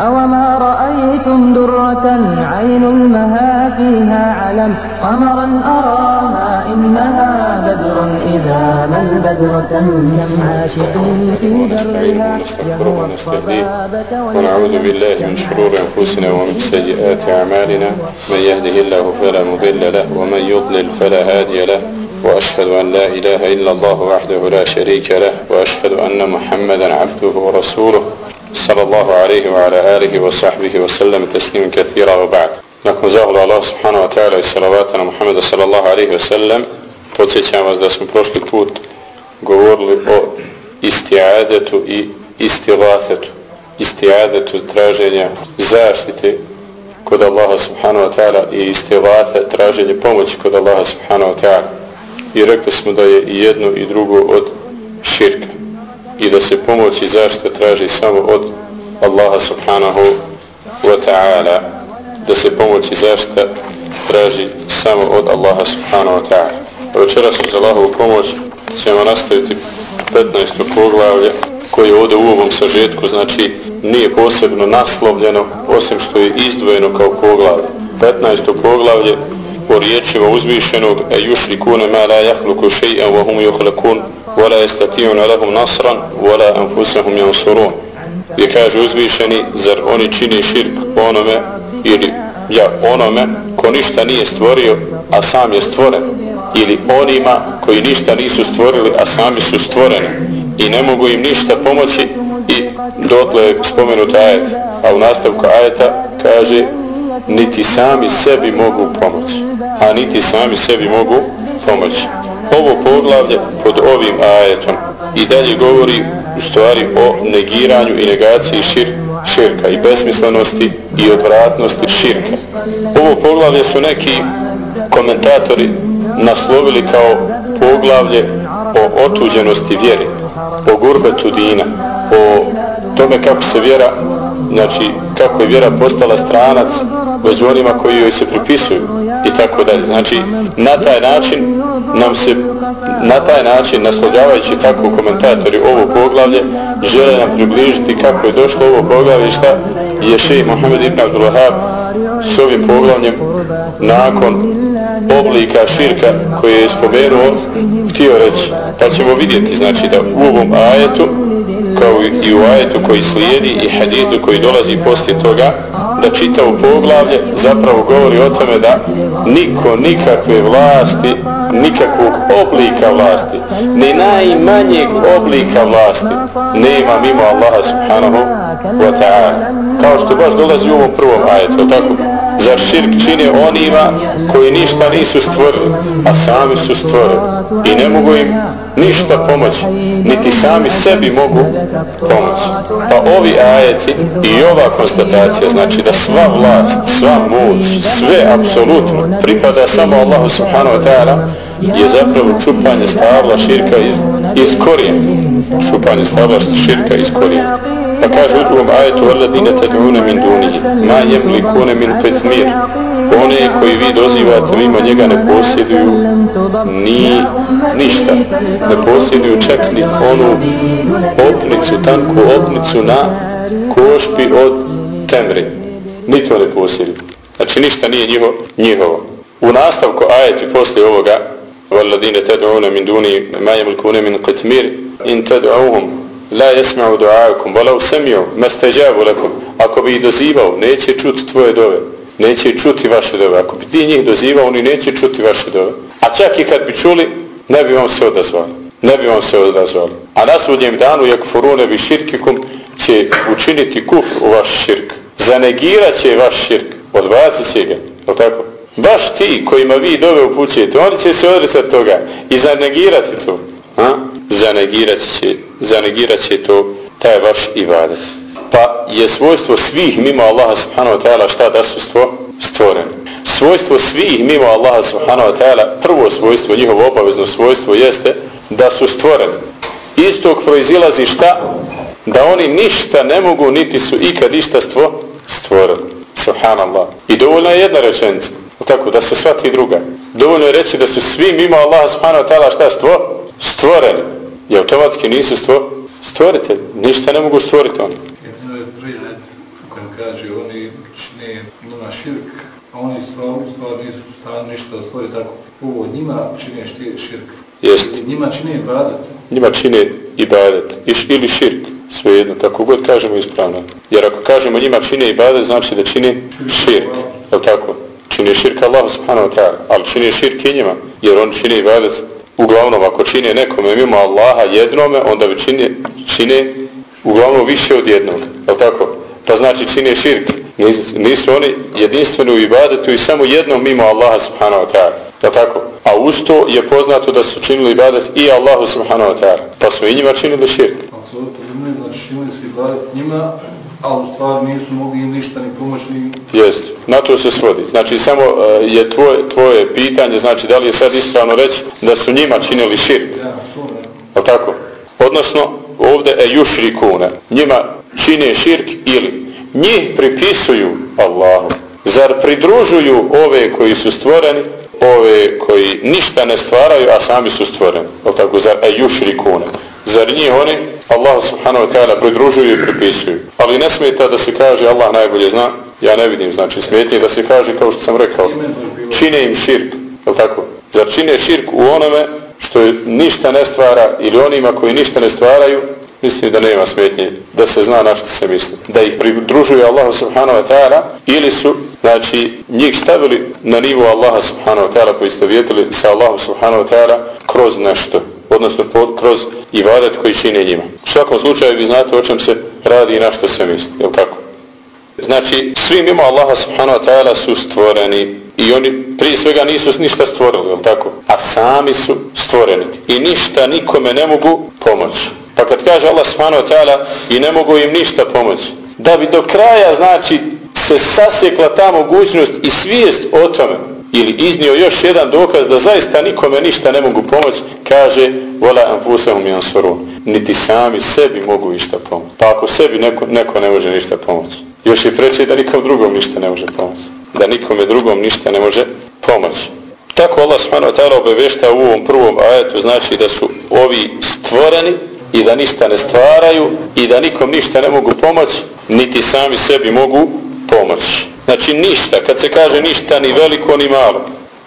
أوما رأيتم درة عين المها فيها علم قمرا أراها إنها بدر إذا ما البدر كم عاشق في درها يهوى الصبابة ونعوذ بالله من شرور أنفسنا ومن سيئات أعمالنا. من يهده الله فلا مضل له ومن يضلل فلا هادي له. وأشهد أن لا إله إلا الله وحده لا شريك له وأشهد أن محمدا عبده ورسوله. صلى الله عليه وعلى آله وصحبه وسلم تسليما كثيرا وبعد Nakon zahvala Allah subhanahu wa ta'ala i salavata na Muhammeda sallallahu alaihi wa sallam podsjećam vas da smo prošli put govorili o istiadetu i istilatetu istiadetu traženja zaštite kod Allaha subhanahu wa ta'ala i istilate traženje pomoći kod Allaha subhanahu wa ta'ala i rekli smo da je i jedno i drugo od širka i da se pomoć i zaštita traži samo od Allaha subhanahu wa ta'ala da se pomoć i zaštita traži samo od Allaha subhanahu wa ta'ala pa večeras uz Allahovu pomoć ćemo nastaviti 15. poglavlje koje je ovdje u ovom sažetku znači nije posebno naslovljeno osim što je izdvojeno kao poglavlje 15. poglavlje o riječima uzvišenog e jušli ma la jahluku shay'an wa hum yuhlakun ولا يستطيعون لهم نصرا ولا أنفسهم ينصرون gdje kaže uzvišeni zar oni čini širk onome ili ja onome ko ništa nije stvorio a sam je stvoren ili onima koji ništa nisu stvorili a sami su stvoreni i ne mogu im ništa pomoći i dotle je spomenut ajet a u nastavku ajeta kaže niti sami sebi mogu pomoći a niti sami sebi mogu pomoći ovo poglavlje pod ovim ajetom i dalje govori u stvari o negiranju i negaciji šir, širka i besmislenosti i odvratnosti širka. Ovo poglavlje su neki komentatori naslovili kao poglavlje o otuđenosti vjeri, o gurbetu dina, o tome kako se vjera, znači kako je vjera postala stranac među onima koji joj se pripisuju i tako dalje. Znači, na taj način nam se, na taj način, naslovljavajući tako komentatori ovo poglavlje, žele nam približiti kako je došlo ovo poglavlje i šta je šeji Mohamed Ibn Abdullahab s ovim poglavljem nakon oblika širka koje je spomenuo htio reći. Pa ćemo vidjeti, znači, da u ovom ajetu kao i u ajetu koji slijedi i hadithu koji dolazi poslije toga da čita u poglavlje zapravo govori o tome da niko nikakve vlasti nikakvog oblika vlasti ni najmanjeg oblika vlasti nema mimo Allaha subhanahu wa ta'ala. Kao što baš dolazi u ovom prvom ajetu tako? Zar širk čine onima koji ništa nisu stvorili a sami su stvorili? I ne mogu im ništa pomoći niti sami sebi mogu pomoći pa ovi ajeti i ova konstatacija znači da sva vlast sva moć sve apsolutno pripada samo Allahu subhanahu wa ta'ala je zapravo čupanje stavla širka iz, iz korijena čupanje slabosti širka iz korijena pa kaže u drugom ajetu alladine tad'una min dunihi ma yamlikuna min qitmir one koji vi dozivate mimo njega ne posjeduju ni ništa. Ne posjeduju čak ni onu opnicu tanku opnicu na košpi od temri. Ni to ne posjeduju znači ništa nije njiho, njihovo. U nastavku ajeti poslije ovoga والذين تدعون من دوني ما يملكون من قتمير إن تدعوهم la jesma'u du'akum walau sami'u mastajabu lakum ako bi dozivao neće čuti tvoje dove neće čuti vaše dove ako bi ti njih dozivao oni neće čuti vaše dove a čak i kad bi čuli ne bi vam se odazvali ne bi vam se odazvali a na sudnjem danu jak furune bi širkikum će učiniti kufr u vaš širk zanegirat će vaš širk odbacit će ga je tako Baš ti kojima vi dove upućujete oni će se odricati toga i zanegirati to ha? zanegirat će, zanegirat će to taj vaš ibadet. Pa je svojstvo svih mimo Allaha subhanahu wa ta'ala šta da su stvo? stvoreni. Svojstvo svih mimo Allaha subhanahu wa ta'ala, prvo svojstvo, njihovo obavezno svojstvo jeste da su stvoreni. Istog proizilazi šta? Da oni ništa ne mogu, niti su ikad ništa stvo? stvorili. Subhanallah. I dovoljna je jedna rečenica. Tako, da se shvati druga. Dovoljno je reći da su svi mimo Allaha subhanahu wa ta'ala šta stvo? Stvoreni. I automatski nisu stvo? Stvoritelj. Ništa ne mogu stvoriti oni. Jedno je prijed kojem kaže oni čine njima širk, a oni stvar, stvar nisu stvarno ništa stvori tako. Ovo njima čine štir, širk. Jest. Njima čine ibadet. Njima čine ibadet. Iš, ili širk. Svejedno. Kako god kažemo ispravno. Jer ako kažemo njima čine ibadet, znači da čine širk. Je tako? Čine širk Allah subhanahu wa ta'ala. Ali čine širk i njima. Jer on čine ibadet uglavnom ako čine nekome mimo Allaha jednome, onda bi čine, čine uglavnom više od jednog. Je tako? Pa znači čine širk. Nisu oni jedinstveni u ibadetu i samo jednom mimo Allaha subhanahu wa ta'ala. Je tako? A usto je poznato da su činili ibadet i Allahu subhanahu wa ta'ala. Pa su i njima činili širk. Pa su ovdje, podumili, znači činili su ibadet njima, a u stvari nisu mogli im ništa ni pomoći ni... Jest, na to se svodi. Znači samo uh, je tvoje, tvoje pitanje, znači da li je sad ispravno reći da su njima činili širk. Ja, to ne. Je tako? Odnosno, ovdje je jušrikune. Njima čine širk ili njih pripisuju Allahu. Zar pridružuju ove koji su stvoreni, ove koji ništa ne stvaraju, a sami su stvoreni. Je tako? Zar je jušrikune. Zar njih oni Allah subhanahu wa ta'ala pridružuju i pripisuju. Ali ne smeta da se kaže Allah najbolje zna. Ja ne vidim, znači smetnije da se kaže kao što sam rekao. Čine im širk. Je tako? Zar čine širk u onome što ništa ne stvara ili onima koji ništa ne stvaraju, mislim da nema smetnje da se zna na što se misli. Da ih pridružuje Allah subhanahu wa ta'ala ili su, znači, njih stavili na nivo Allaha subhanahu wa ta'ala koji sa Allahom subhanahu wa ta'ala kroz nešto odnosno kroz ibadet koji čine njima. U svakom slučaju vi znate o čem se radi i na što se misli, je tako? Znači, svi mimo Allaha subhanahu wa ta'ala su stvoreni i oni prije svega nisu ništa stvorili, je tako? A sami su stvoreni i ništa nikome ne mogu pomoći. Pa kad kaže Allah subhanahu wa ta'ala i ne mogu im ništa pomoći, da bi do kraja, znači, se sasjekla ta mogućnost i svijest o tome, ili iznio još jedan dokaz da zaista nikome ništa ne mogu pomoći, kaže vola anfusahum yansurun. Niti sami sebi mogu ništa pomoći. Pa ako sebi neko, neko ne može ništa pomoći, još je preče da nikom drugom ništa ne može pomoći. Da nikome drugom ništa ne može pomoći. Tako Allah subhanahu wa ta'ala u ovom prvom ajetu znači da su ovi stvoreni i da ništa ne stvaraju i da nikom ništa ne mogu pomoći, niti sami sebi mogu pomoći. Znači ništa, kad se kaže ništa ni veliko ni malo.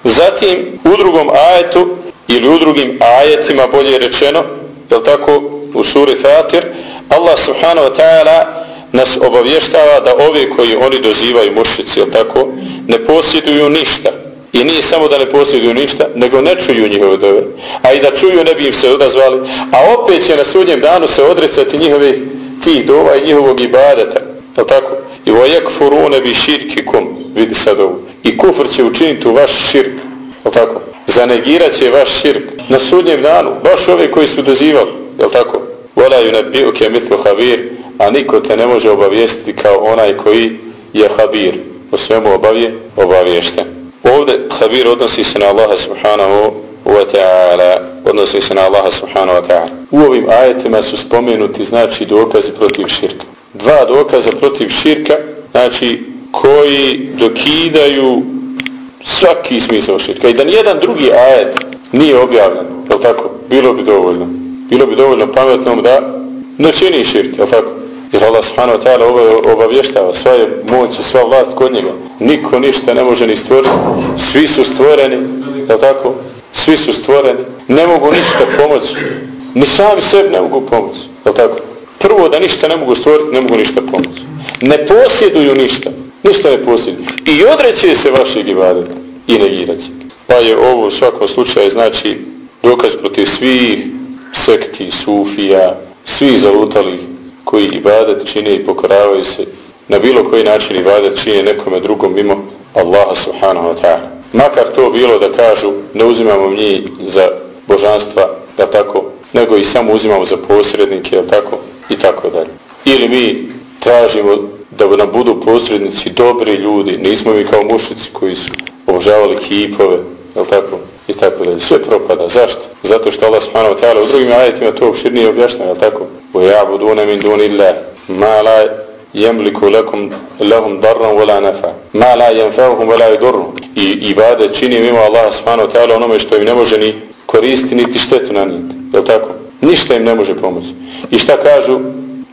Zatim u drugom ajetu ili u drugim ajetima bolje rečeno, je tako u suri Fatir, Allah subhanahu wa ta'ala nas obavještava da ove koji oni dozivaju mušici, je tako, ne posjeduju ništa. I nije samo da ne posjeduju ništa, nego ne čuju njihove dove. A i da čuju ne bi im se odazvali. A opet će na sudnjem danu se odrecati njihovih tih dova i njihovog ibadeta. Je tako? I vojek furune bi širkikom, vidi sad ovo. I kufr će učiniti u vaš širk. Jel tako? Zanegirat će vaš širk na sudnjem danu. Baš ove koji su dozivali. Jel tako? Volaju ne bi ke mitlu a niko te ne može obavijestiti kao onaj koji je habir. O svemu obavije, obaviješten. Ovdje habir odnosi se na Allaha subhanahu wa ta'ala. Odnosi se na Allaha subhanahu wa ta'ala. U ovim ajetima su spomenuti znači dokazi protiv širka dva dokaza protiv širka, znači koji dokidaju svaki smisao širka. I da nijedan drugi ajet nije objavljen, je tako? Bilo bi dovoljno. Bilo bi dovoljno pametnom da ne čini širk, je tako? Jer Allah subhanahu wa ta'ala ovo obavještava, sva je moć i sva vlast kod njega. Niko ništa ne može ni stvoriti. Svi su stvoreni, je tako? Svi su stvoreni. Ne mogu ništa pomoći. Ni sami sebi ne mogu pomoći, je tako? Prvo da ništa ne mogu stvoriti, ne mogu ništa pomoći. Ne posjeduju ništa. Ništa ne posjeduju. I odreće se vašeg ibadeta. I negirati. Pa je ovo u svakom slučaju znači dokaz protiv svih sekti, sufija, svih zalutalih koji ibadet čine i pokoravaju se na bilo koji način ibadet čine nekome drugom mimo Allaha subhanahu wa ta'ala. Makar to bilo da kažu ne uzimamo njih za božanstva, da tako, nego i samo uzimamo za posrednike, tako, i tako dalje. Ili mi tražimo da nam budu posrednici dobri ljudi, nismo mi kao mušici koji su obožavali kipove, jel tako? I tako dalje. sve propada. Zašto? Zato što Allah subhanahu wa ta'ala u drugim ajetima to opširnije objašnjava, jel tako? U ja'buduna min duni illah, ma la jemliku lakum lahum darran wala nafa, ma la jenfauhum wala yudurru. I ibade čini mimo Allah subhanahu wa ta'ala onome što im ne može ni koristiti niti štetu nanijeti, jel tako? Ništa im ne može pomoći. I šta kažu?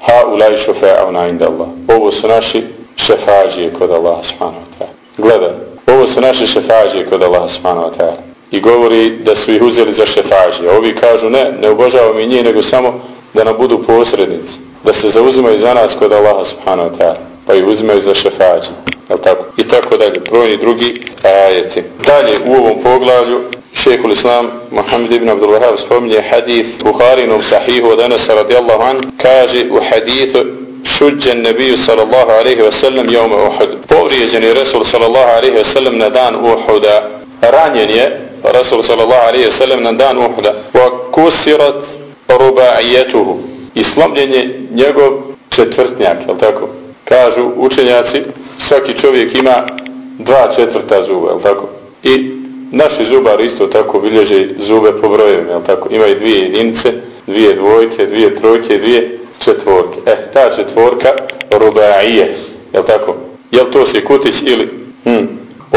Ha ulaj šofa'una inda Allah. Ovo su naši šefađije kod Allah subhanahu wa ta'ala. Gledaj, ovo su naši šefađije kod Allah subhanahu wa ta'ala. I govori da su ih uzeli za šefađije. Ovi kažu ne, ne obožavamo i njih, nego samo da nam budu posrednici. Da se zauzimaju za nas kod Allah subhanahu wa ta'ala. Pa ih uzimaju za šefađije. Tako? I tako dalje. Brojni drugi ajeti. Dalje u ovom poglavlju šehhul islam Muhammed ibn Abdul Wahab spominje hadith Bukharinom sahihu od Anasa radijallahu an kaže u hadithu šuđen nebiju sallallahu alaihi wasallam jome Uhud. Povrijeđen je Resul sallallahu alaihi wasallam na dan Uhuda. Ranjen je Resul sallallahu alaihi wasallam na dan Uhuda. Wa kusirat ruba'ijetuhu i slomljen je njegov četvrtnjak je tako? Kažu učenjaci svaki čovjek ima dva četvrta zuba je tako? I Naši zubari isto tako bilježe zube po brojevima, jel tako? Imaju dvije jedinice, dvije dvojke, dvije trojke, dvije četvorke. E, ta četvorka rubaije, jel tako? Jel to si kutić ili hm,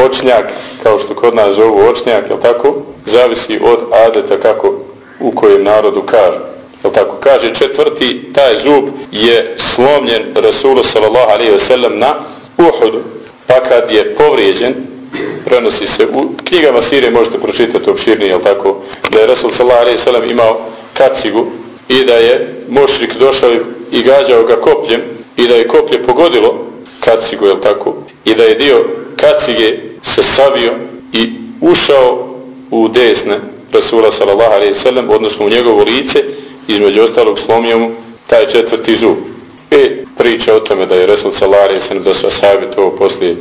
očnjak, kao što kod nas zovu očnjak, jel tako? Zavisi od adeta kako u kojem narodu kažu. Jel tako? Kaže četvrti, taj zub je slomljen Rasulu sallallahu alaihi ve sellem na Uhudu. Pa kad je povrijeđen, prenosi se u knjigama Sirije možete pročitati opširnije, jel tako, da je Resul sallallahu alejhi ve sellem imao kacigu i da je mušrik došao i gađao ga kopljem i da je koplje pogodilo kacigu, jel tako, i da je dio kacige se savio i ušao u desne Rasula sallallahu alejhi ve sellem, odnosno u njegovo lice, između ostalog slomio mu taj četvrti zub. E, priča o tome da je Resul sallallahu alejhi ve sellem da su ashabi to poslije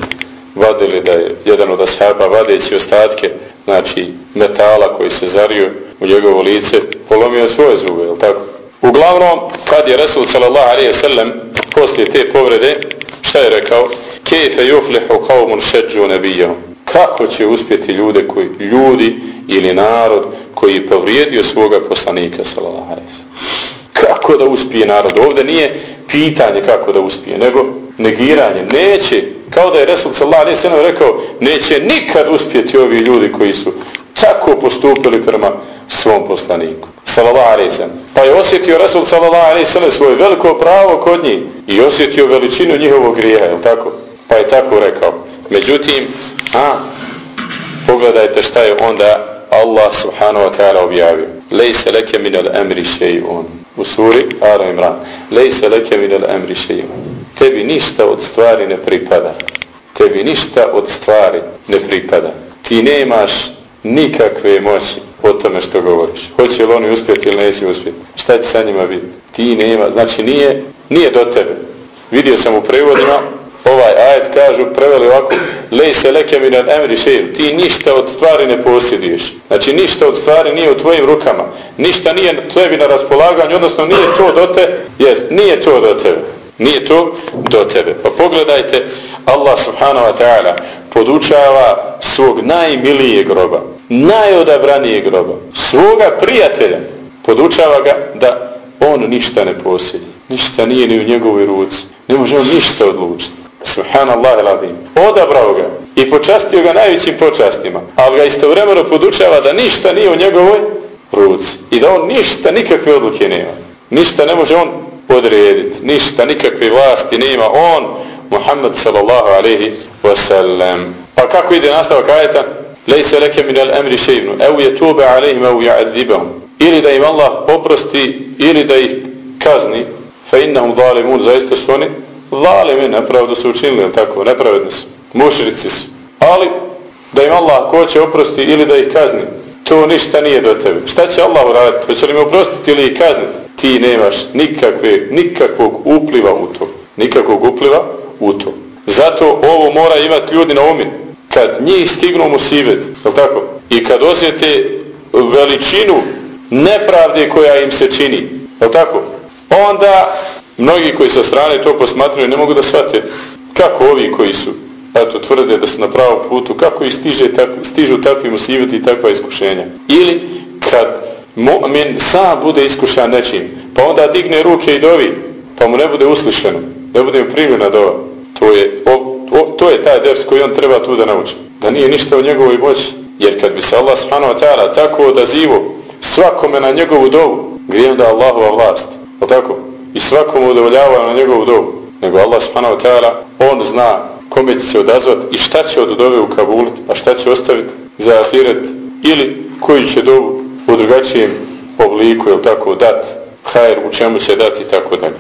vadili da je jedan od ashaba vadeći ostatke znači metala koji se zario u njegovo lice polomio svoje zube, je tako? Uglavnom, kad je Resul sallallahu alaihi sallam poslije te povrede, šta je rekao? Kejfe yuflihu qavmun šeđu nebijom. Kako će uspjeti ljude koji, ljudi ili narod koji je povrijedio svoga poslanika sallallahu alaihi sallam? Kako da uspije narod? Ovdje nije pitanje kako da uspije, nego negiranje. Neće kao da je Resul sallallahu alejhi ve sellem rekao neće nikad uspjeti ovi ljudi koji su tako postupili prema svom poslaniku sallallahu alejhi ve sellem. Pa je osjetio Resul sallallahu alejhi ve sellem svoje veliko pravo kod njih i osjetio veličinu njihovog grijeha je tako? Pa je tako rekao. Međutim a pogledajte šta je onda Allah subhanahu wa ta'ala objavio. Lejse leke min al amri shay'un u suri Ara Imran. Lejse leke min al amri shay'un tebi ništa od stvari ne pripada. Tebi ništa od stvari ne pripada. Ti nemaš nikakve moći o tome što govoriš. Hoće li oni uspjeti ili neće uspjeti? Šta će sa njima biti? Ti nema, znači nije, nije do tebe. Vidio sam u prevodima, ovaj ajet kažu, preveli ovako, lej se leke mi nad emri šeju, ti ništa od stvari ne posjeduješ. Znači ništa od stvari nije u tvojim rukama. Ništa nije tebi na raspolaganju, odnosno nije to do te, jest, nije to do tebe. Nije to do tebe. Pa pogledajte, Allah subhanahu wa ta'ala podučava svog najmilijeg groba, najodabranijeg groba, svoga prijatelja, podučava ga da on ništa ne posjedi. Ništa nije ni u njegovoj ruci. Ne može on ništa odlučiti. Subhanallah iladim. Odabrao ga i počastio ga najvećim počastima. Ali ga istovremeno podučava da ništa nije u njegovoj ruci. I da on ništa, nikakve odluke nema. Ništa ne može on odrediti. Ništa, nikakve vlasti nema. On, Muhammed sallallahu alaihi wasallam. Pa kako ide nastavak ajeta? Lejse leke min al emri šeivnu. Evo je tube alaihim, evo ja'adzibahum. Ili da im Allah oprosti, ili da ih kazni. Fa innahum zalimun, zaista su oni zalimi, nepravdu su učinili, tako, nepravedni su. Mušrici su. Ali, da im Allah hoće oprosti ili da ih kazni, to ništa nije do tebe. Šta će Allah uraditi? Hoće li me oprostiti ili kazniti? ti nemaš nikakve, nikakvog upliva u to. Nikakvog upliva u to. Zato ovo mora imati ljudi na umi. Kad njih stignu musibet, je je tako? I kad osjete veličinu nepravde koja im se čini, je tako? Onda mnogi koji sa strane to posmatraju ne mogu da shvate kako ovi koji su eto, tvrde da su na pravom putu, kako ih stiže, tako, stižu takvi musivati i takva iskušenja. Ili kad mu'min sam bude iskušan nečim, pa onda digne ruke i dovi, pa mu ne bude uslišeno, ne bude mu primljena dova. To je, o, o, to je taj ders koji on treba tu da nauči. Da nije ništa u njegovoj moći. Jer kad bi se Allah subhanahu wa ta'ala tako odazivo svakome na njegovu dovu, gdje onda Allahova vlast? O tako? I svakomu udovoljava na njegovu dovu. Nego Allah subhanahu wa ta'ala, on zna kome će se odazvat i šta će od dove ukabulit, a šta će ostaviti za ahiret ili koji će dovu u drugačijem obliku, ili tako, dat, hajr, u čemu će dati i tako dalje.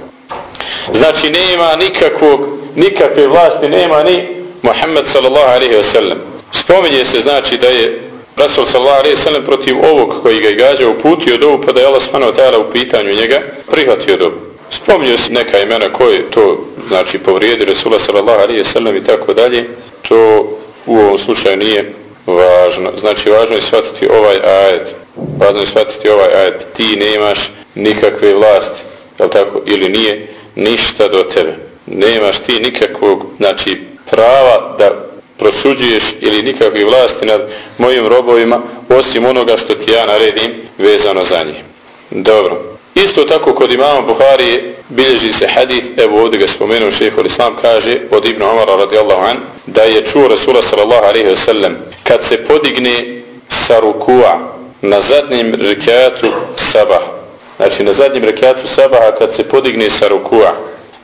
Znači, nema nikakvog, nikakve vlasti, nema ni Muhammed sallallahu alaihi wa sallam. Spominje se, znači, da je Rasul sallallahu alaihi wa sallam protiv ovog koji ga je gađao uputio dovu, pa da je Allah smano u pitanju njega, prihvatio dovu. Spominje se neka imena koje to, znači, povrijedi Resula sallallahu alaihi ve sallam i tako dalje. To u ovom slučaju nije važno. Znači, važno je shvatiti ovaj ajet važno je shvatiti ovaj ajet, ti nemaš nikakve vlasti, je tako, ili nije ništa do tebe. Nemaš ti nikakvog, znači, prava da prosuđuješ ili nikakve vlasti nad mojim robovima, osim onoga što ti ja naredim vezano za njih. Dobro. Isto tako kod imama Buhari bilježi se hadith, evo ovdje ga spomenuo šeho Islam, kaže od Ibn Omara radijallahu an, da je čuo Rasula sallallahu alaihi wa sallam, kad se podigne sa rukua, na zadnjem rekiatu sabah. Znači na zadnjem rekiatu sabaha kad se podigne sa rukua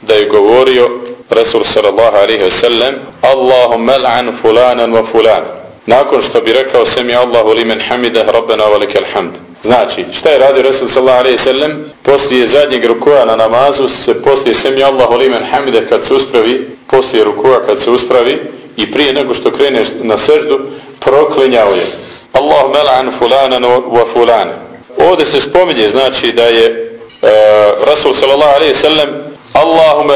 da je govorio Rasul sallallahu alaihi wa sallam Allahumma al'an fulanan wa fulan. Nakon što bi rekao sami Allahu limen hamidah rabbena wa hamd. Znači, šta je radio Rasul sallallahu alaihi ve sallam? Poslije zadnjeg rukua na namazu, se poslije semi Allahu limen hamide kad se uspravi, poslije rukua kad se uspravi i prije nego što kreneš na seždu, proklinjao je Allahu mel'an fulanan wa fulan. Ovdje se spominje znači da je e, Rasul sallallahu alejhi ve sellem Allahume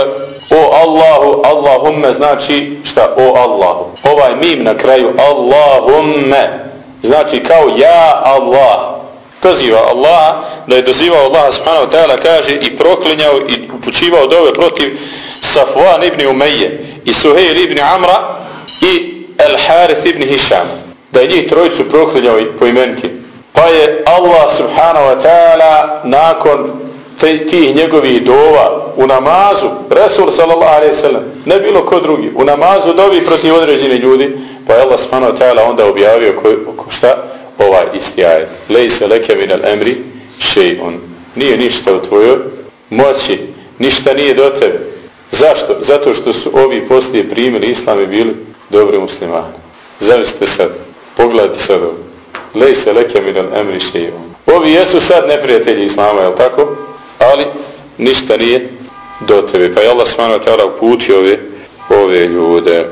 o Allahu Allahumme znači šta o Allahu. Ovaj mim na kraju Allahumme znači kao ja Allah proziva Allah da je dozivao Allaha subhanahu wa ta'ala kaže i proklinjao i upućivao dove protiv Safwan ibn Umeje i Suhejl ibn Amra i Al Harith ibn Hisham da je njih trojicu proklinjao po imenki. Pa je Allah subhanahu wa ta'ala nakon tih njegovih dova u namazu, Resul sallallahu alaihi sallam, ne bilo ko drugi, u namazu dovi protiv određeni ljudi, pa je Allah subhanahu wa ta'ala onda objavio ko, ko šta? Ovaj isti ajet. Lejse leke minel emri še'un. Nije ništa u tvojoj moći, ništa nije do tebe. Zašto? Zato što su ovi poslije primili islam i bili dobri muslimani. Zavisite sad. Pogledajte sad ovo. Lejse leke minel emri šeju. Ovi jesu sad neprijatelji Islama, je tako? Ali ništa nije do tebe. Pa je Allah smano uputio ove, ove ljude.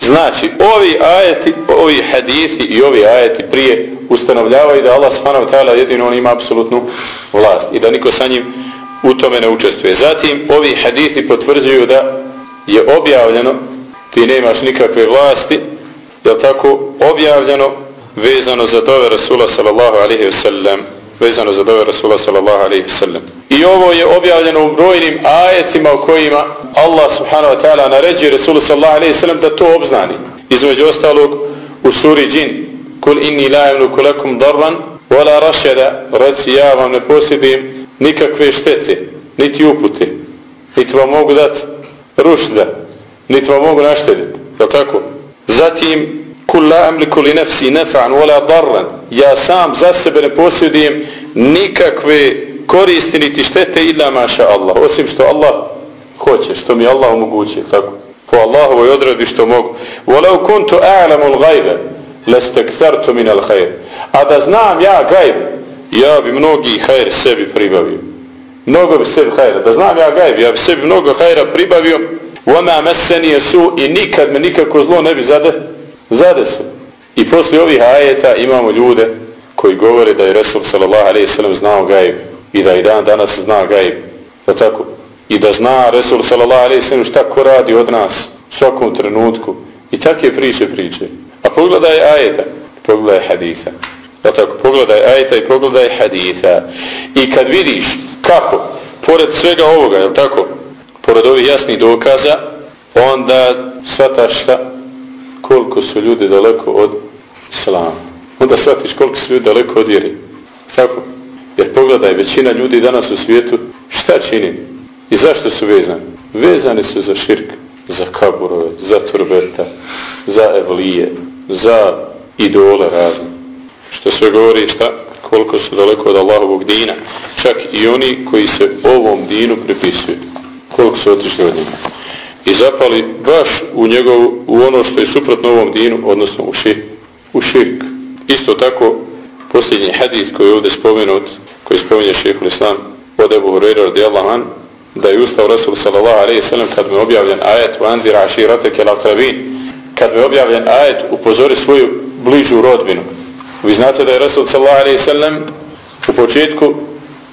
Znači, ovi ajeti, ovi hadisi i ovi ajeti prije ustanovljavaju da Allah smano tala jedino on ima apsolutnu vlast i da niko sa njim u tome ne učestvuje. Zatim, ovi hadisi potvrđuju da je objavljeno ti nemaš nikakve vlasti je tako objavljeno vezano za dove Rasula sallallahu alaihi wasallam vezano za dove Rasula sallallahu alaihi sallam. i ovo je objavljeno u brojnim ajetima u kojima Allah subhanahu wa ta'ala naređuje Rasulu sallallahu alaihi sallam da to obznani između ostalog u suri džin kul inni la imluku lakum darban wala rašeda reci ja vam ne posjedim nikakve štete niti upute niti vam mogu dati rušlja niti vam mogu naštediti je tako Zatim, kul la amliku li nefsi nefa'an wala darran. Ja sam za sebe ne posjedujem nikakve koristi niti štete illa maša Allah. Osim što Allah hoće, što mi Allah omoguće. Tako. Po Allahovoj odredi što mogu. Walau kuntu a'lamu l'gajbe lestektartu min al hajr. A da znam ja gajb, ja bi mnogi hajr sebi pribavio. Mnogo bi sebi hajra. Da znam ja gajb, ja bi sebi mnogo hajra pribavio وَمَا مَسَّنِيَ سُوء i nikad me nikako zlo ne bi zade, zadesu. I poslije ovih ajeta imamo ljude koji govore da je Resul sallallahu alaihi sallam znao gajib i da i dan danas zna gajib. Da tako? I da zna Resul sallallahu alaihi sallam šta ko radi od nas u svakom trenutku. I takve priče priče. A pogledaj ajeta, pogledaj haditha. Da tako? Pogledaj ajeta i pogledaj haditha. I kad vidiš kako pored svega ovoga, je tako? Pored ovih jasnih dokaza, onda shvataš šta? Koliko su ljudi daleko od islama. Onda shvatiš koliko su ljudi daleko od vjeri. Tako? Jer pogledaj, većina ljudi danas u svijetu šta čini? I zašto su vezani? Vezani su za širk, za kaburove, za turbeta, za evlije, za idole razne. Što sve govori šta? Koliko su daleko od Allahovog dina. Čak i oni koji se ovom dinu pripisuju. Koliko su otišli od njega. I zapali baš u njegov, u ono što je suprotno ovom dinu, odnosno u, šir, u širk. Isto tako, posljednji hadith koji je ovdje spomenut, koji spominje šehhul islam od Ebu Hureyre radijallahu an, da je ustao Rasul sallallahu alaihi sallam kad mu je objavljen ajet u Andira Aširate Kelakravin, kad mu je objavljen ajet upozori svoju bližu rodbinu. Vi znate da je Rasul sallallahu alaihi sallam u početku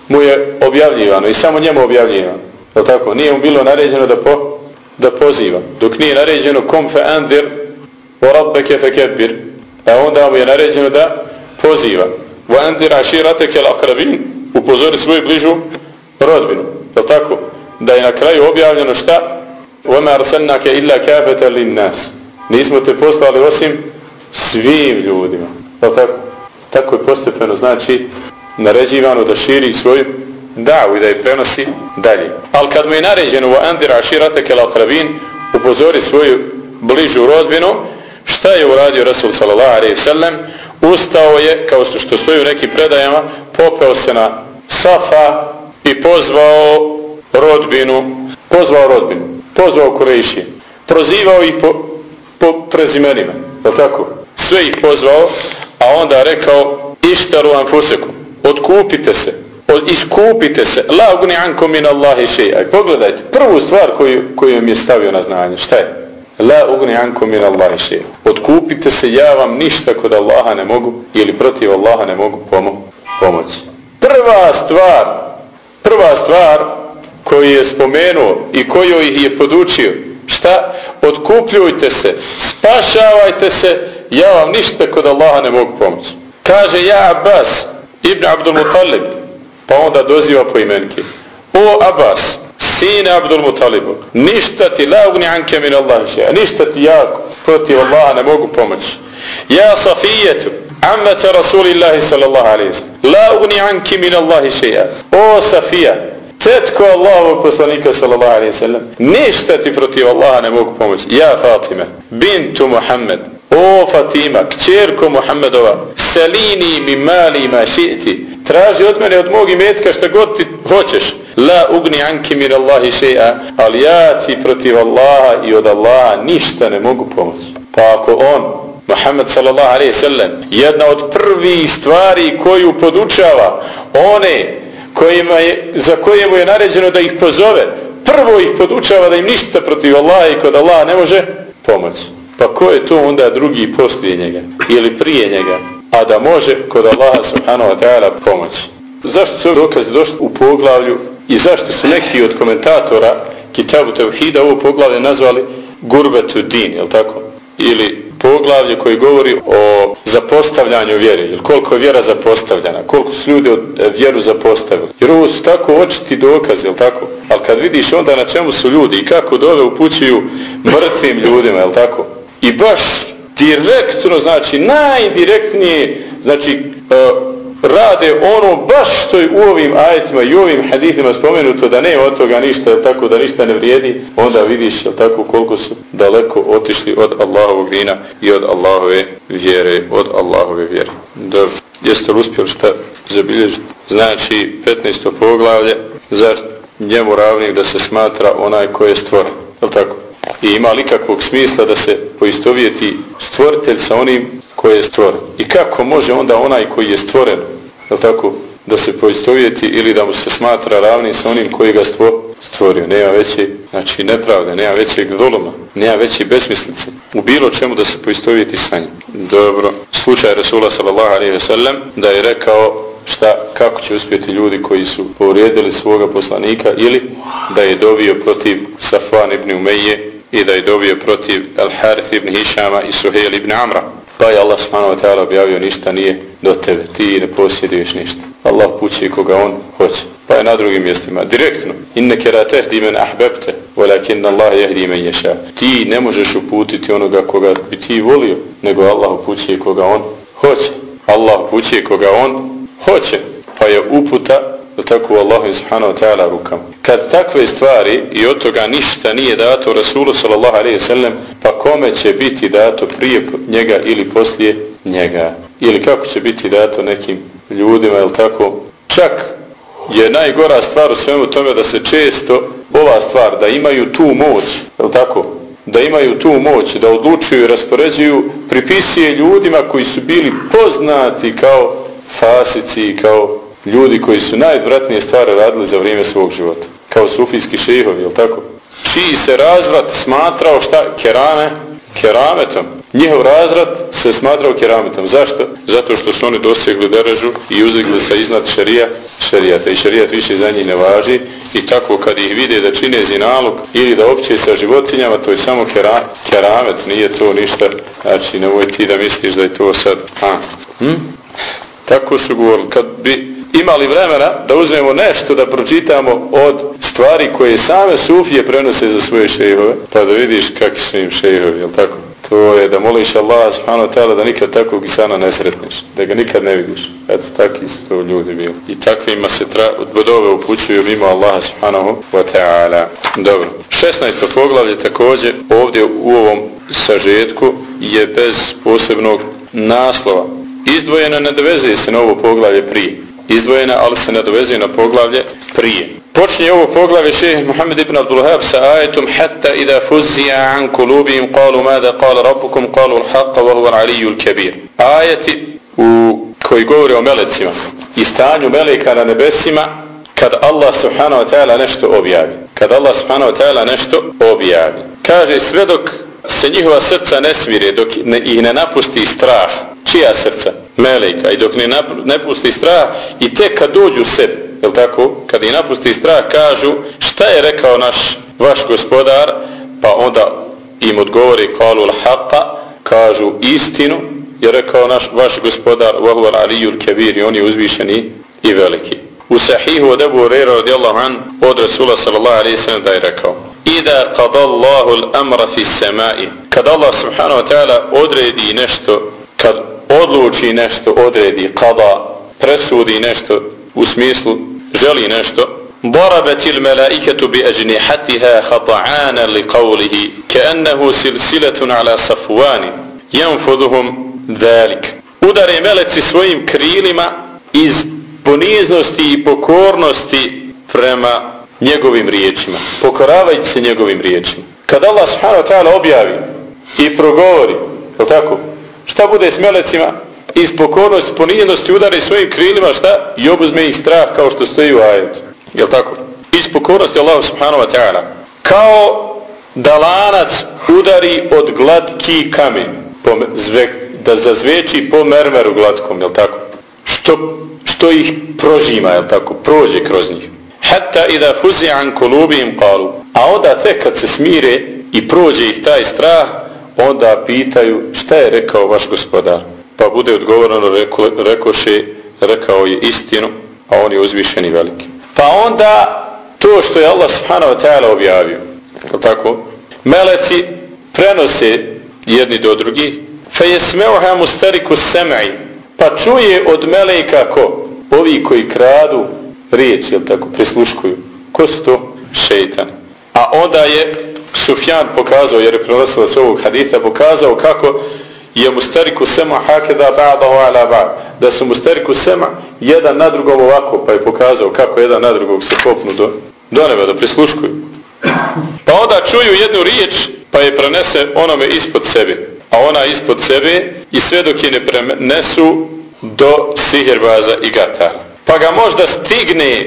mu je objavljivano i samo njemu objavljivano. Je tako, nije mu bilo naređeno da po, da poziva. Dok nije naređeno kom fe andir o rabbeke fe kebir. A e onda mu je naređeno da poziva. Wa andir aširate kel akrabin upozori svoju bližu rodbinu. Je tako? Da je na kraju objavljeno šta? Vama arsennake illa kafeta lin nas. Nismo te poslali osim svim ljudima. Je tako? Tako je postepeno znači naređivano da širi svoju davu i da je prenosi dalje. Ali kad mu je naređeno u Andira Širate Kelakrabin upozori svoju bližu rodbinu, šta je uradio Rasul sallallahu alaihi sallam? Ustao je, kao što stoji u nekim predajama, popeo se na Safa i pozvao rodbinu, pozvao rodbinu, pozvao Kurejši, prozivao ih po, po prezimenima, je tako? Sve ih pozvao, a onda rekao, ištaru vam otkupite se, iskupite se, la ugni ankum min Allahi šeja. Pogledajte, prvu stvar koju, koju mi je stavio na znanje, šta je? La ugni ankum min Allahi šeja. Odkupite se, ja vam ništa kod Allaha ne mogu, ili protiv Allaha ne mogu pomo pomoći. Prva stvar prva stvar koju je spomenuo i koju ih je podučio šta? Otkupljujte se spašavajte se ja vam ništa kod Allaha ne mogu pomoći kaže ja Abbas Ibn Abdul Mutalib pa onda doziva po imenke o Abbas sine Abdul Mutalibu ništa ti la ugni anke min Allah ništa ti jako, protiv Allaha ne mogu pomoći. Ja Safijetu ammata Rasulillahi sallallahu alaihi sallam la ugni anki min Allahi še, o Safija tetko Allahovog poslanika sallallahu alaihi sallam ništa ti protiv Allaha ne mogu pomoći. Ja Fatima bintu Muhammed o Fatima kćerko Muhammedova salini mi mali ma ši'ti traži od mene od mog imetka šta god ti hoćeš. La ugni anki mir Allahi še'a, ali ja ti protiv Allaha i od Allaha ništa ne mogu pomoći. Pa ako on Muhammed sallallahu alaihi sallam jedna od prvih stvari koju podučava one kojima je, za koje mu je naređeno da ih pozove prvo ih podučava da im ništa protiv Allaha i kod Allaha ne može pomoći. Pa ko je to onda drugi poslije njega ili prije njega? A da može kod Allaha subhanahu wa ta'ala pomoći zašto su dokaze došli u poglavlju i zašto su neki od komentatora Kitabu Tevhida ovo poglavlje nazvali Gurbetu din, je tako? Ili poglavlje koji govori o zapostavljanju vjere. Jer koliko je vjera zapostavljena, koliko su ljudi od e, vjeru zapostavili. Jer ovo su tako očiti dokazi, je tako? Ali kad vidiš onda na čemu su ljudi i kako dove upućuju mrtvim ljudima, je tako? I baš direktno, znači najdirektnije, znači uh, rade ono baš što je u ovim ajetima i u ovim hadithima spomenuto da ne od toga ništa, tako da ništa ne vrijedi, onda vidiš tako koliko su daleko otišli od Allahovog dina i od Allahove vjere, od Allahove vjere. Dobro, jeste li uspjeli šta zabilježiti? Znači, 15. poglavlje, zar njemu ravnik da se smatra onaj koji je stvoren, je tako? I ima li kakvog smisla da se poistovijeti stvoritelj sa onim koji je stvoren. I kako može onda onaj koji je stvoren, je tako, da se poistovjeti ili da mu se smatra ravnim sa onim koji ga stvo, stvorio. Nema veće, znači nepravde, nema većeg doloma, nema veće besmislice. U bilo čemu da se poistovjeti sa njim. Dobro. Slučaj Resula sallallahu alaihi ve sellem da je rekao šta, kako će uspjeti ljudi koji su povrijedili svoga poslanika ili da je dovio protiv Safan ibn Umeje i da je dobio protiv Al-Harith ibn Hišama i Suhejl ibn Amra pa je Allah subhanahu wa ta'ala objavio ništa nije do tebe, ti ne posjeduješ ništa. Allah puće koga on hoće. Pa je na drugim mjestima. Direktno. Inne kera tehdi men ahbebte, walakin Allah jehdi men ješa. Ti ne možeš uputiti onoga koga bi ti volio, nego Allah upućuje koga on hoće. Allah upućuje koga on hoće. Pa je uputa tako Allahu subhanahu wa ta'ala rukama. Kad takve stvari i od toga ništa nije dato Rasulu sallallahu alaihi sallam, pa kome će biti dato prije njega ili poslije njega? Ili kako će biti dato nekim ljudima, ili tako? Čak je najgora stvar u svemu tome da se često ova stvar, da imaju tu moć, ili tako? Da imaju tu moć, da odlučuju i raspoređuju, pripisuje ljudima koji su bili poznati kao fasici, kao ljudi koji su najvratnije stvari radili za vrijeme svog života. Kao sufijski šehovi, jel tako? Čiji se razvrat smatrao šta? Kerame? Kerametom. Njihov razvrat se smatrao kerametom. Zašto? Zato što su oni dosegli derežu i uzdigli se iznad šarija, šarijata. I šarijat više za njih ne važi. I tako kad ih vide da čine zinalog ili da opće sa životinjama, to je samo kera, keramet. Nije to ništa. Znači, nemoj ti da misliš da je to sad. A. Hm? Tako su govorili. Kad bi imali vremena da uzmemo nešto da pročitamo od stvari koje same sufije prenose za svoje šejhove, pa da vidiš kakvi su im šejhovi, jel tako? To je da moliš Allah subhanahu wa ta'ala da nikad takvog isana ne sretneš, da ga nikad ne vidiš. Eto, takvi su to ljudi bili. I takvima se tra... od upućuju mimo Allaha subhanahu wa ta'ala. Dobro. 16. poglavlje također ovdje u ovom sažetku je bez posebnog naslova. Izdvojeno ne dovezuje se na ovo poglavlje prije izdvojena, ali se nadovezuje na poglavlje prije. Počinje ovo poglavlje šehe Muhammed ibn Abdulhab sa ajetom hatta idha fuzija an kulubim qalu mada qala rabbukum qalu l'haqqa wa huwa al-aliyyu kabir. Ajeti u koji govori o melecima i stanju meleka na nebesima kad Allah subhanahu wa ta'ala nešto objavi. Kad Allah subhanahu wa ta'ala nešto objavi. Kaže sve dok se njihova srca ne smire, dok ne, ih ne napusti strah. Čija srca? meleka i dok ne, ne pusti strah i tek kad dođu sebi, je tako? Kad i napusti strah kažu šta je rekao naš, vaš gospodar, pa onda im odgovori kalu l-haqa, kažu istinu, je rekao naš, vaš gospodar, vahuval alijul kebir, i on je uzvišeni i veliki. U sahihu od Ebu Rera radijallahu an od Rasula sallallahu alaihi sallam da je rekao Ida qadallahu l-amra fi samai Kad Allah subhanahu wa ta'ala odredi nešto, kad odluči nešto, odredi, kada presudi nešto u smislu želi nešto, ضربت الملائكة بأجنحتها خطعانا لقوله كأنه سلسلة على صفوان ينفذهم ذلك udare meleci svojim krilima iz poniznosti i pokornosti prema njegovim riječima pokoravajući se njegovim riječima kad Allah subhanahu wa ta'ala objavi i progovori je tako Šta bude s melecima iz pokornosti, ponijenosti udari svojim krilima šta? I obuzme ih strah kao što stoji u ajetu. Jel tako? Iz pokornosti Allah subhanahu wa ta'ala. Kao da lanac udari od glatki kamen po zve, da zazveči po mermeru glatkom jel tako? Što, što ih prožima jel tako? Prođe kroz njih. Hatta idha fuzi an kulubihim qalu a onda tek kad se smire i prođe ih taj strah onda pitaju šta je rekao vaš gospodar? Pa bude odgovoreno reko, rekoše rekao je istinu a on je uzvišen i veliki. Pa onda to što je Allah subhanahu wa ta'ala objavio tako? Meleci prenose jedni do drugih fa jesmeuha mustariku sam'i pa čuje od meleka ko? Ovi koji kradu riječ jel tako prisluškuju. Ko su to? Šeitan. A onda je Sufjan pokazao, jer je prenosila s ovog haditha, pokazao kako je mustariku sema hakeda ba'dahu ala ba'd. Da su mustariku sema jedan na drugom ovako, pa je pokazao kako jedan na drugog se popnu do, do neba, da prisluškuju. Pa onda čuju jednu riječ, pa je prenese onome ispod sebe. A ona ispod sebe i sve dok je ne prenesu do sihirbaza i gata. Pa ga možda stigne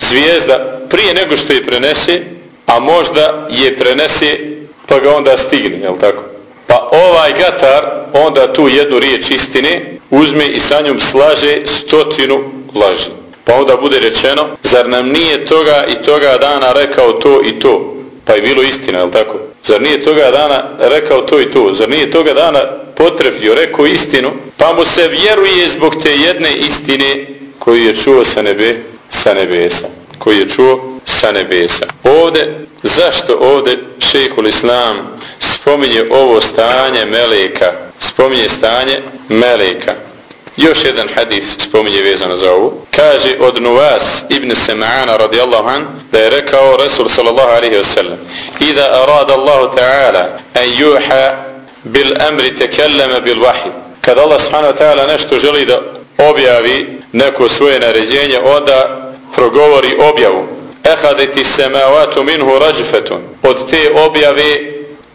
zvijezda prije nego što je prenese, a možda je prenese pa ga onda stigne, jel tako? Pa ovaj gatar onda tu jednu riječ istine uzme i sa njom slaže stotinu laži. Pa onda bude rečeno, zar nam nije toga i toga dana rekao to i to? Pa je bilo istina, jel tako? Zar nije toga dana rekao to i to? Zar nije toga dana potrefio, rekao istinu? Pa mu se vjeruje zbog te jedne istine koju je čuo sa nebe, sa nebesa. Koju je čuo sa nebesa. Ovde, zašto ovde šehhul islam spominje ovo stanje meleka, spominje stanje meleka. Još jedan hadis spominje vezano za ovo. Kaže od Nuvas ibn Sema'ana radijallahu an da je rekao Rasul sallallahu alaihi wasallam Iza arada Allahu ta'ala an juha bil amri tekelleme bil vahid. Kad Allah subhanahu wa ta'ala nešto želi da objavi neko svoje naređenje, onda progovori objavu. Ehadeti semavatu minhu rađfetun. Od te objave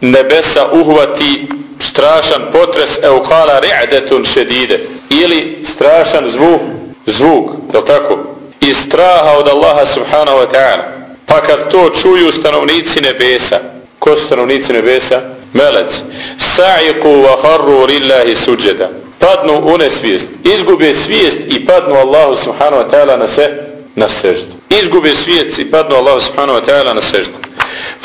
nebesa uhvati strašan potres eukala ri'detun šedide ili strašan zvuk zvuk, je tako? iz straha od Allaha subhanahu wa ta'ala pa kad to čuju stanovnici nebesa ko su stanovnici nebesa? melec sa'iku wa harru lillahi suđeda padnu u nesvijest izgube svijest i padnu Allahu subhanahu wa ta'ala na se na seždu izgube svijest i padnu Allahu subhanahu wa ta'ala na seždu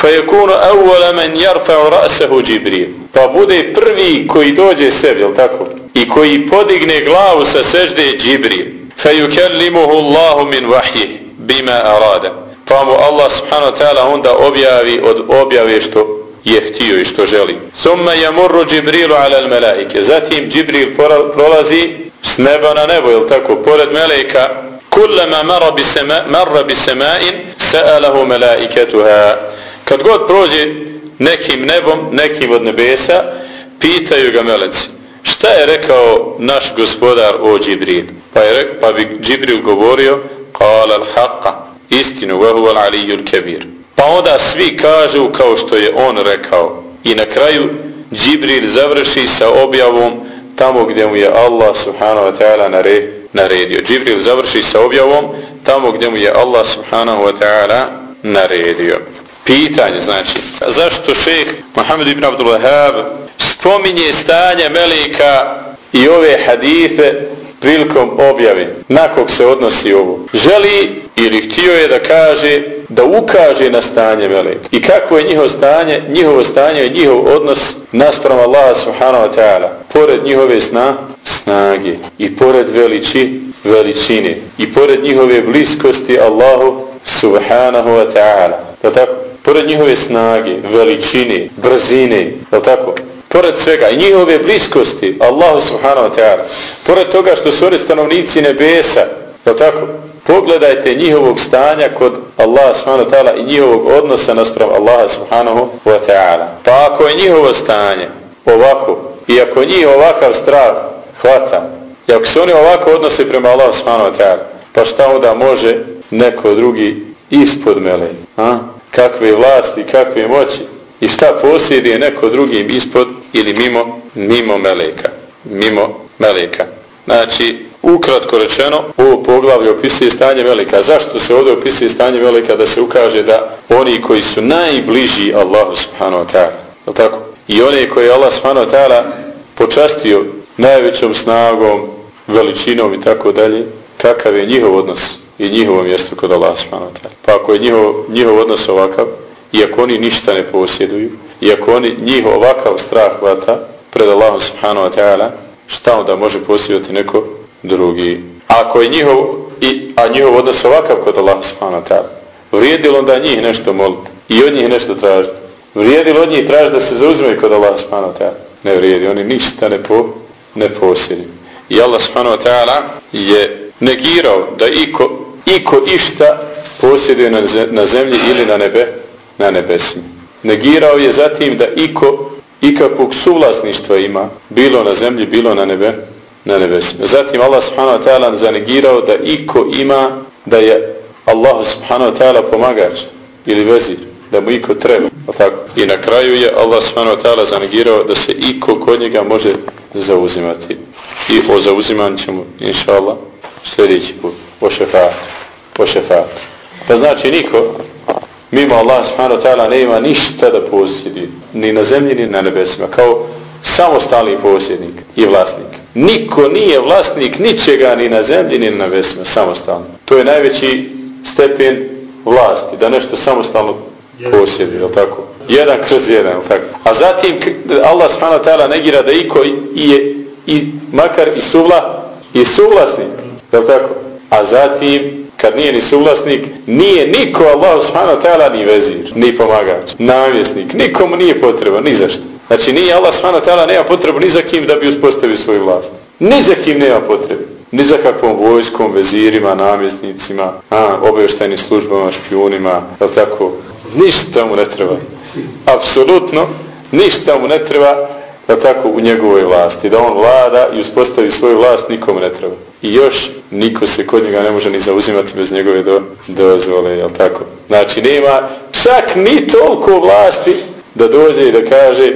فَيَكُونُ أَوَّلَ مَنْ يَرْفَعُ رَأْسَهُ جِبْرِيلُ Pa bude prvi koji dođe sebi, jel tako? I koji podigne glavu sa sežde Džibril. فَيُكَلِّمُهُ اللَّهُ مِنْ وَحْيِهِ بِمَا أَرَادَ Pa mu Allah subhanahu wa ta'ala onda objavi od objave što je htio i što želi. ثُمَّ يَمُرُّ جِبْرِيلُ عَلَى الْمَلَائِكَ Zatim Džibril prolazi s neba na nebo, jel tako? Pored meleka kullama mara bi sama marra bi sama'in sa'alahu malaikatuha. Kad god prođe nekim nebom nekim od nebesa pitaju ga meleci šta je rekao naš gospodar o džibril? Pa je rekao pa bi džibril govorio qala al-haqa istinu wa huwa al-aliyul kabir. Pa onda svi kažu kao što je on rekao. I na kraju džibril završi sa objavom tamo gdje mu je Allah subhanahu wa ta'ala naredio naredio. Džibril završi sa objavom tamo gdje mu je Allah subhanahu wa ta'ala naredio. Pitanje znači zašto šejh Muhammed ibn Abdul Wahhab spominje stanje melika i ove hadise prilikom objave na kog se odnosi ovo? Želi ili htio je da kaže da ukaže na stanje melika i kako je njihovo stanje? Njihovo stanje i njihov odnos naspram Allaha subhanahu wa ta'ala. Pored njihove sna snage i pored veliči veličine i pored njihove bliskosti Allahu subhanahu wa ta'ala Je tako pored njihove snage, veličine, brzine, je tako? Pored svega i njihove bliskosti, Allahu subhanahu wa ta'ala, pored toga što su oni stanovnici nebesa, je tako? Pogledajte njihovog stanja kod Allaha subhanahu wa ta'ala i njihovog odnosa nasprav Allaha subhanahu wa ta'ala. Pa ako je njihovo stanje ovako, i ako njih ovakav strah hvata, i ako se oni ovako odnose prema Allah subhanahu wa ta'ala, pa šta onda može neko drugi ispod mele? A? kakve vlasti, kakve moći i šta posjeduje neko drugim ispod ili mimo, mimo meleka. Mimo meleka. Znači, ukratko rečeno, ovo poglavlje opisuje stanje meleka. Zašto se ovdje opisuje stanje meleka? Da se ukaže da oni koji su najbliži Allahu subhanahu wa ta'ala, tako? I oni koji je Allah subhanahu wa ta'ala počastio najvećom snagom, veličinom i tako dalje, kakav je njihov odnos? i njihovo mjesto kod Allah subhanahu wa ta'ala. Pa ako je njihov, njihov odnos ovakav, iako oni ništa ne posjeduju, iako oni njih ovakav strah vata pred Allahom subhanahu wa ta'ala, šta onda može posjedati neko drugi? Ako je njihov, i, a njihov odnos ovakav kod Allah subhanahu wa ta'ala, vrijedilo onda njih nešto moliti i od njih nešto tražiti? Vrijedilo od njih tražiti da se zauzme kod Allah subhanahu wa ta'ala? Ne vrijedi, oni ništa ne, po, ne posjedim. I Allah subhanahu wa ta'ala je negirao da iko iko išta posjeduje na zemlji ili na nebe, na nebesima. Negirao je zatim da iko ikakvog suvlasništva ima, bilo na zemlji, bilo na nebe, na nebesima. Zatim Allah subhanahu wa ta'ala zanegirao da iko ima da je Allah subhanahu wa ta'ala pomagač ili vezir, da mu iko treba. Tako. I na kraju je Allah subhanahu wa ta'ala zanegirao da se iko kod njega može zauzimati. I o zauzimanju ćemo, inša Allah, sljedeći put, o šefatu po šefatu. Pa znači niko, mimo Allah subhanahu ta'ala, ne ima ništa da posjedi, ni na zemlji, ni na nebesima, kao samostalni posjednik i vlasnik. Niko nije vlasnik ničega ni na zemlji, ni na nebesima, samostalno. To je najveći stepen vlasti, da nešto samostalno posjedi, je tako? Jedan kroz jedan, tako? A zatim Allah subhanahu ta'ala negira da iko i je, i makar i suvla, i suvlasnik, je tako? a zatim kad nije ni suvlasnik, nije niko Allah subhanahu wa ta'ala ni vezir, ni pomagač, namjesnik, nikomu nije potreba, ni zašto. Znači nije Allah subhanahu wa ta'ala nema potrebu ni za kim da bi uspostavio svoju vlast. Ni za kim nema potrebe. Ni za kakvom vojskom, vezirima, namjesnicima, a, obještajnim službama, špijunima, jel tako? Ništa mu ne treba. Apsolutno, ništa mu ne treba da tako u njegovoj vlasti, da on vlada i uspostavi svoju vlast, nikomu ne treba. I još niko se kod njega ne može ni zauzimati bez njegove do, dozvole, jel tako? Znači nema čak ni toliko vlasti da dođe i da kaže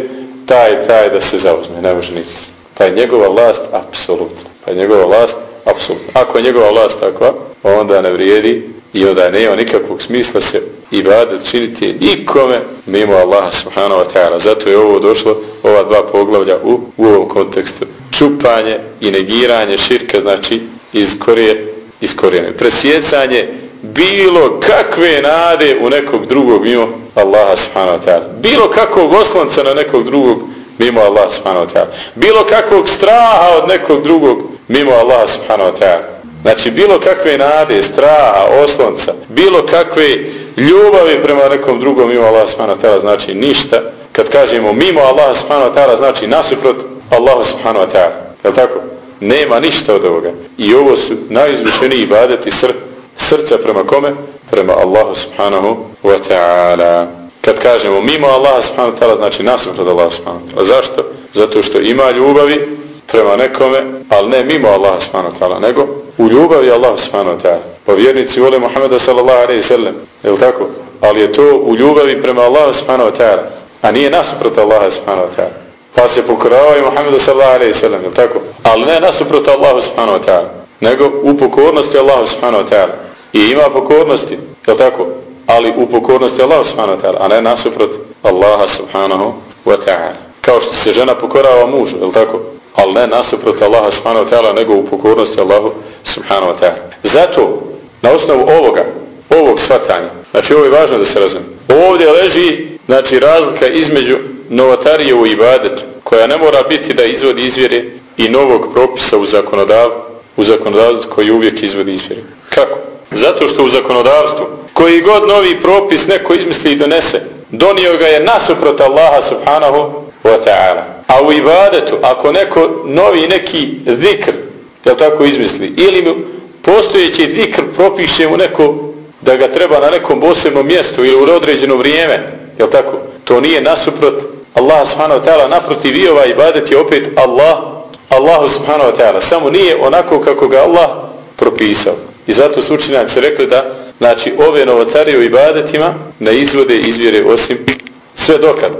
taj, taj da se zauzme, ne može niti. Pa je njegova vlast apsolutna. Je njegova vlast apsolutno. Ako je njegova vlast takva, onda ne vrijedi i onda nema nikakvog smisla se ibadet činiti nikome mimo Allaha subhanahu wa ta'ala. Zato je ovo došlo, ova dva poglavlja u, u ovom kontekstu. Čupanje i negiranje širka, znači iz korije, iz korijene. Presjecanje bilo kakve nade u nekog drugog mimo Allaha subhanahu wa ta'ala. Bilo kakvog oslonca na nekog drugog mimo Allaha subhanahu wa ta'ala. Bilo kakvog straha od nekog drugog mimo Allaha subhanahu wa ta'ala. Znači bilo kakve nade, straha, oslonca, bilo kakve ljubavi prema nekom drugom mimo Allaha subhanahu wa ta'ala znači ništa. Kad kažemo mimo Allaha subhanahu wa ta'ala znači nasuprot Allaha subhanahu wa ta'ala. Je tako? Nema ništa od ovoga. I ovo su najizvišeniji ibadeti sr srca prema kome? Prema Allahu subhanahu wa ta'ala. Kad kažemo mimo Allaha subhanahu wa ta'ala znači nasuprot Allaha subhanahu wa ta'ala. Zašto? Zato što ima ljubavi prema nekome, ali ne mimo Allaha subhanahu wa ta'ala, nego u ljubavi Allaha subhanahu wa ta'ala. Pa vjernici vole Muhammeda sallallahu alaihi sallam, je li tako? Ali je to u ljubavi prema Allaha subhanahu wa ta'ala, a nije nasuprot Allaha subhanahu wa ta'ala. Pa se pokoravaju Muhammeda sallallahu alaihi sallam, je li tako? Ali ne nasuprot Allaha subhanahu wa ta'ala, nego u pokornosti Allaha subhanahu wa ta'ala. I ima pokornosti, je li tako? Ali u pokornosti Allaha subhanahu wa ta'ala, a ne nasuprot Allaha subhanahu wa ta'ala. Kao što se žena pokorava mužu, je li tako? Ali ne nasuprot Allaha subhanahu wa ta'ala, nego u pokornosti Allahu subhanahu wa ta'ala. Zato, na osnovu ovoga, ovog svatanja, znači ovo je važno da se razumije, ovdje leži, znači, razlika između novatarije u ibadetu, koja ne mora biti da izvodi izvjere i novog propisa u zakonodav, u zakonodavstvu koji uvijek izvodi izvjere. Kako? Zato što u zakonodavstvu, koji god novi propis neko izmisli i donese, donio ga je nasuprot Allaha subhanahu wa ta'ala. A u ibadetu, ako neko novi neki zikr, jel tako izmisli, ili mu postojeći zikr propiše mu neko da ga treba na nekom posebnom mjestu ili u određeno vrijeme, jel tako, to nije nasuprot Allah subhanahu wa ta'ala, naprotiv i ovaj ibadet je opet Allah, Allahu subhanahu wa ta'ala, samo nije onako kako ga Allah propisao. I zato su učinjaci rekli da, znači, ove novotarije u ibadetima ne izvode izvjere osim sve dokad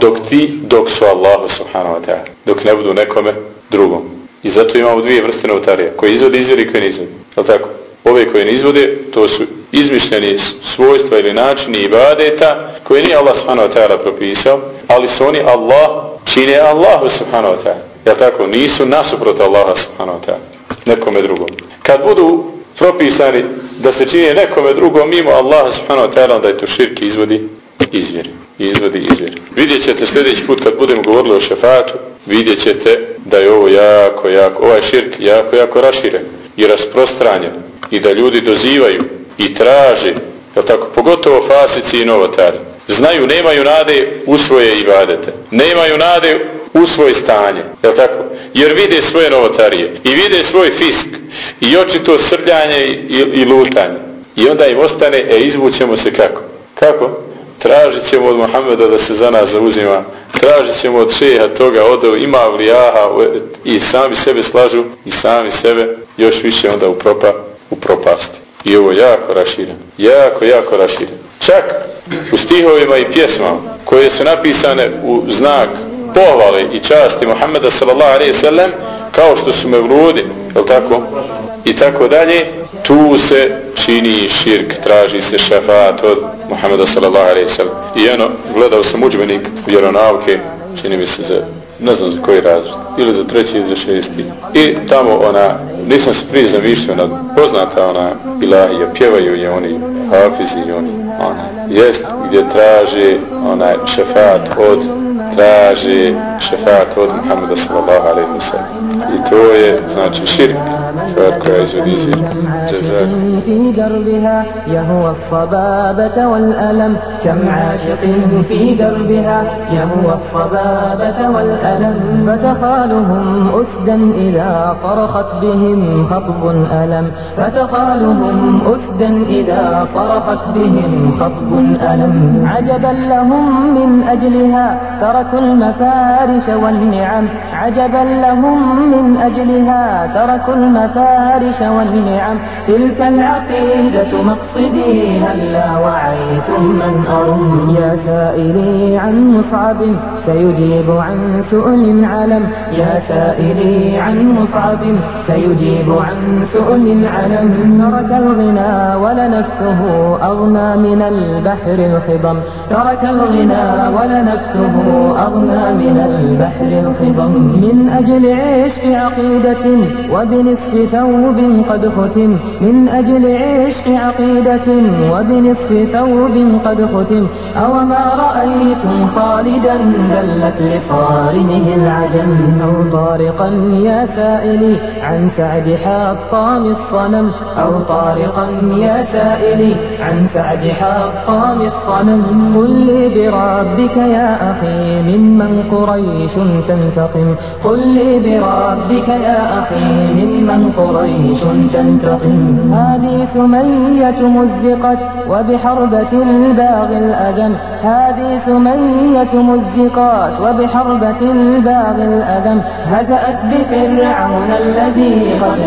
dok ti, dok su Allahu subhanahu wa ta'ala, dok ne budu nekome drugom. I zato imamo dvije vrste notarija, koji izvode izvode i koje ne izvode. Je tako? Ove koje ne izvode, to su izmišljeni svojstva ili načini ibadeta koje nije Allah subhanahu wa ta'ala propisao, ali su oni Allah, čine Allahu subhanahu wa ta'ala. Je tako? Nisu nasuprot Allaha subhanahu wa ta'ala, nekome drugom. Kad budu propisani da se čini nekome drugom mimo Allaha subhanahu wa ta'ala, onda je to širki izvodi izvjeri i izvodi izvjeri. Vidjet ćete sljedeći put kad budem govorili o šefatu, vidjet ćete da je ovo jako, jako, ovaj širk jako, jako raširen i rasprostranjen i da ljudi dozivaju i traže, jel tako, pogotovo fasici i novotari, znaju, nemaju nade u svoje ibadete, nemaju nade u svoje stanje, je tako, jer vide svoje novotarije i vide svoj fisk i očito srljanje i, i, i lutanje i onda im ostane, e izvućemo se kako? Kako? Tražit ćemo od Muhammeda da se za nas zauzima, tražit ćemo od šeha toga, od ima vlijaha i sami sebe slažu i sami sebe još više onda u, propa, u propasti. I ovo jako rašireno, jako, jako rašireno. Čak u stihovima i pjesmama koje su napisane u znak pohvale i časti Muhammeda sallallahu alaihi sallam kao što su me vludi, je tako? I tako dalje, tu se čini širk, traži se šefat od Muhammeda sallallahu alaihi sallam. I eno, gledao sam uđbenik vjeronauke, čini mi se za, ne znam za koji razred, ili za treći ili za šesti. I tamo ona, nisam se prije zamišljao, ona poznata ona ilahija, pjevaju je oni hafizi i oni, ona, jest gdje traži onaj šefat od, traži šefat od Muhammeda sallallahu alaihi sallam. I to je, znači, širk زديزي جزاك. في دربها يهوى الصبابة والألم. كم عاشق في دربها يهوى الصبابة والألم. فتخالهم أسدا إذا صرخت بهم خطب ألم. فتخالهم أسدا إذا صرخت بهم خطب ألم. عجبا لهم من أجلها تركوا المفارش والنعم. عجبا لهم من أجلها تركوا المفارش والنعم. تلك العقيدة مقصدي هلا وعيتم من أرم يا سائلي عن مصعب. سيجيب عن سؤل علم يا سائلي عن مصعب. سيجيب عن سؤل علم ترك الغنى ولنفسه أغنى من البحر الخضم. ترك الغنى ولنفسه أغنى من البحر الخضم. من أجل عشق عقيدة وبنصف ثوب قد ختم من أجل عشق عقيدة وبنصف ثوب قد ختم. أو ما رأيتم خالدا ذلت لصارمه العجم. أو طارقا يا سائلي عن سعد حطام الصنم. أو طارقا يا سائلي عن سعد حطام الصنم. قل لي بربك يا أخي ممن قريش تنتقم. قل لي بربك يا أخي ممن قريش تنتقم. هذه سمية مزقت وبحربة الباغي الأدم. هذه سمية مزقات وبحربة الباغي الأدم. هزأت بفرعون الذي قد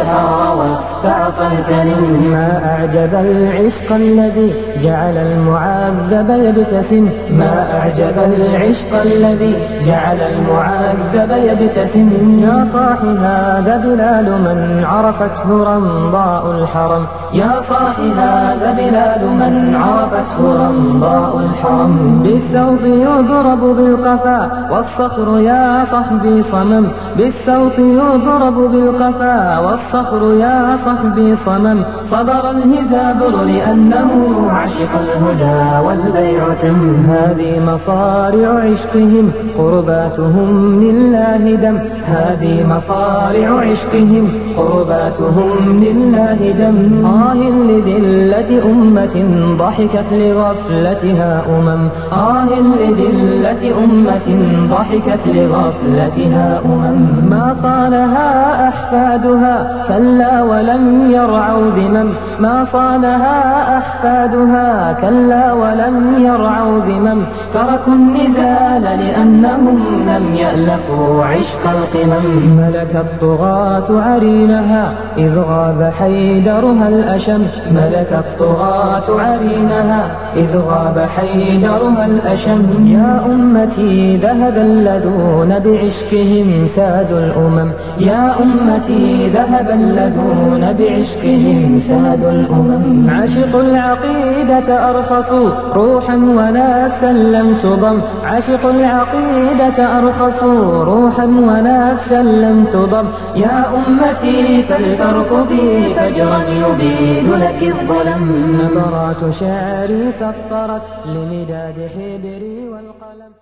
واستعصى الكريم ما أعجب العشق الذي جعل المعذب يبتسم. ما أعجب العشق الذي جعل المعذب يبتسم يا صاح هذا بلال من عرفته رمضاء الحرم. يا صاح هذا بلال من عرفته رمضاء الحرم. بالسوط يضرب بالقفا والصخر يا صحبي صمم. بالسوط يضرب بالقفا والصخر يا صحبي صمم. صبر الهزابر لأنه عشق الهدى والبيع تم. هذه مصارع عشقهم. قرباتهم لله دم. هذه مصارع عشقهم. قرباتهم لله دم. آه لذلة أمة ضحكت لغفلتها أمم. آه لذلة أمة ضحكت لغفلتها أمم. ما صانها أحفادها كلا ولم يرعوا ذمم. ما صانها أحفادها كلا ولم يرعوا ذمم. تركوا النزال لأنهم لم يألفوا عشق القمم. ملك الطغاة عرينها إذ غاب حيدرها الأشم. ملك الطغاة عرينها إذ غاب حيدرها الأشم. يا أمتي ذهب اللذون بعشقهم سادوا الأمم. يا أمتي ذهب اللذون بعشقهم سادوا الأمم. عشقوا العقيدة أرخصوا روحا ونفسا لم تضم. عشقوا العقيدة أرخصوا روحا ونفسا لم تضم يا أمتي فلتركبي فجرا يبيد لك الظلم. نبرات شعري سطرت لمداد حبري والقلم.